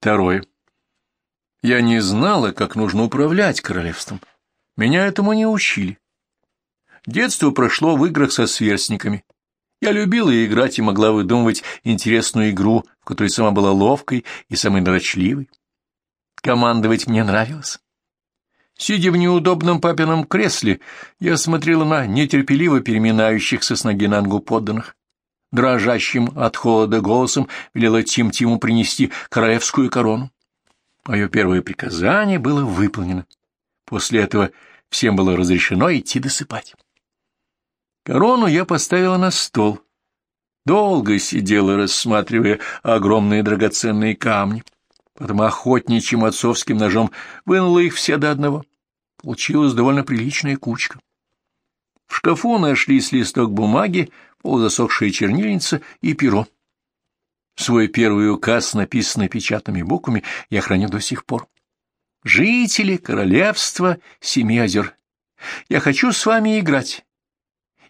Второе. Я не знала, как нужно управлять королевством. Меня этому не учили. Детство прошло в играх со сверстниками. Я любила играть и могла выдумывать интересную игру, в которой сама была ловкой и самой дрочливой. Командовать мне нравилось. Сидя в неудобном папином кресле, я смотрела на нетерпеливо переминающихся с ноги на ногу подданных. Дрожащим от холода голосом велела Тим-Тиму принести королевскую корону. Мое первое приказание было выполнено. После этого всем было разрешено идти досыпать. Корону я поставила на стол. Долго сидела, рассматривая огромные драгоценные камни. Потом охотничьим отцовским ножом вынула их все до одного. Получилась довольно приличная кучка. В шкафу нашлись листок бумаги, полузасохшая чернильница и перо. Свой первый указ, написанный печатными буквами, я храню до сих пор. «Жители королевства Семи озер, я хочу с вами играть.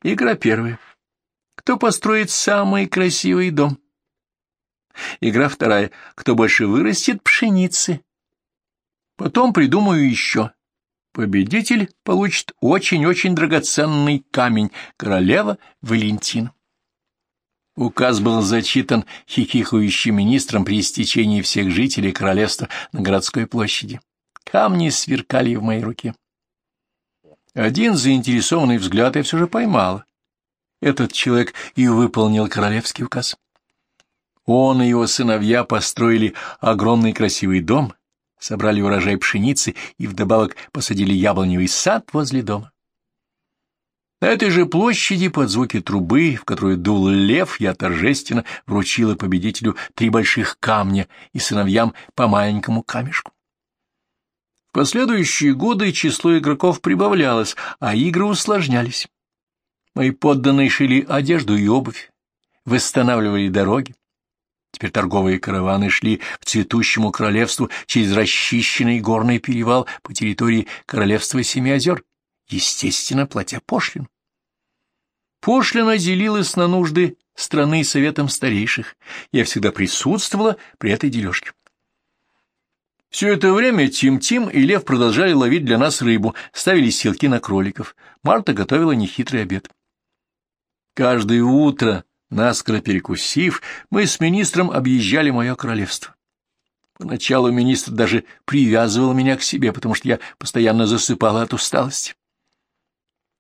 Игра первая. Кто построит самый красивый дом?» Игра вторая. Кто больше вырастет пшеницы? Потом придумаю еще. Победитель получит очень-очень драгоценный камень королева Валентин. Указ был зачитан хихихующим министром при истечении всех жителей королевства на городской площади. Камни сверкали в моей руке. Один заинтересованный взгляд я все же поймала. Этот человек и выполнил королевский указ. Он и его сыновья построили огромный красивый дом, собрали урожай пшеницы и вдобавок посадили яблоневый сад возле дома. На этой же площади под звуки трубы, в которую дул лев, я торжественно вручила победителю три больших камня и сыновьям по маленькому камешку. В последующие годы число игроков прибавлялось, а игры усложнялись. Мои подданные шили одежду и обувь, восстанавливали дороги, Теперь торговые караваны шли к цветущему королевству через расчищенный горный перевал по территории королевства Семи озер, естественно, платя пошлину. Пошлина делилась на нужды страны советом старейших. Я всегда присутствовала при этой дележке. Все это время Тим-Тим и Лев продолжали ловить для нас рыбу, ставили силки на кроликов. Марта готовила нехитрый обед. Каждое утро Наскоро перекусив, мы с министром объезжали мое королевство. Поначалу министр даже привязывал меня к себе, потому что я постоянно засыпала от усталости.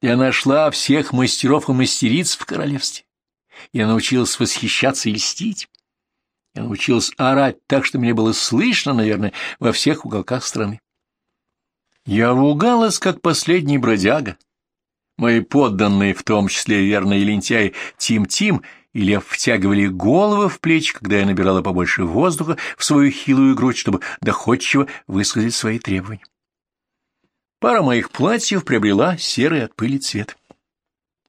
Я нашла всех мастеров и мастериц в королевстве. Я научилась восхищаться и льстить. Я научилась орать так, что мне было слышно, наверное, во всех уголках страны. Я ругалась, как последний бродяга. Мои подданные, в том числе верные лентяи Тим-Тим и Лев, втягивали головы в плечи, когда я набирала побольше воздуха в свою хилую грудь, чтобы доходчиво высказать свои требования. Пара моих платьев приобрела серый от пыли цвет.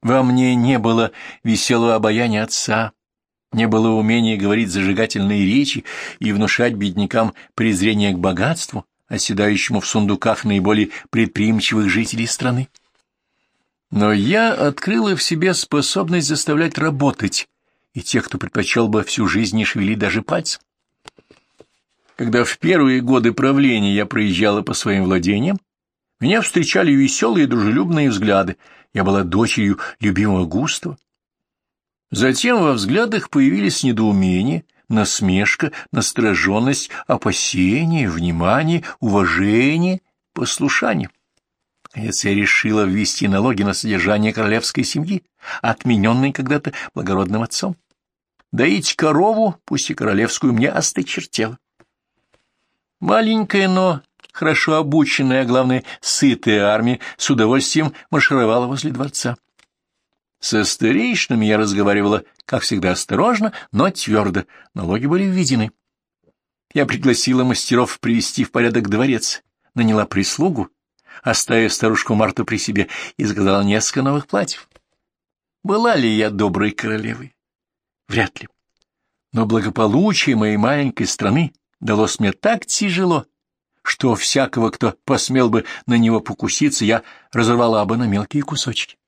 Во мне не было веселого обаяния отца, не было умения говорить зажигательные речи и внушать беднякам презрение к богатству, оседающему в сундуках наиболее предприимчивых жителей страны. Но я открыла в себе способность заставлять работать и тех, кто предпочел бы всю жизнь не шевелить даже пальцем. Когда в первые годы правления я проезжала по своим владениям, меня встречали веселые и дружелюбные взгляды. Я была дочерью любимого Густава. Затем во взглядах появились недоумение, насмешка, настороженность, опасение, внимание, уважение, послушание. Я решила ввести налоги на содержание королевской семьи, отмененной когда-то благородным отцом. Доить корову, пусть и королевскую, мне осточертело. Маленькая, но хорошо обученная, а главное, сытая армия с удовольствием маршировала возле дворца. Со старейшинами я разговаривала, как всегда, осторожно, но твердо. Налоги были введены. Я пригласила мастеров привести в порядок дворец, наняла прислугу, оставив старушку Марту при себе, и заказала несколько новых платьев. Была ли я доброй королевой? Вряд ли. Но благополучие моей маленькой страны далось мне так тяжело, что всякого, кто посмел бы на него покуситься, я разорвала бы на мелкие кусочки.